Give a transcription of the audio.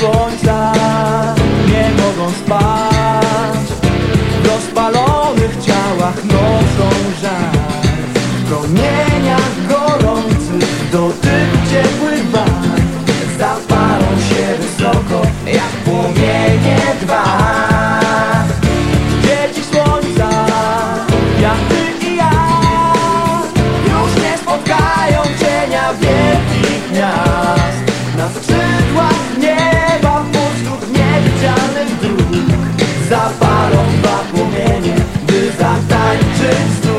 Florence. dwa płomienie, by zatańczyć.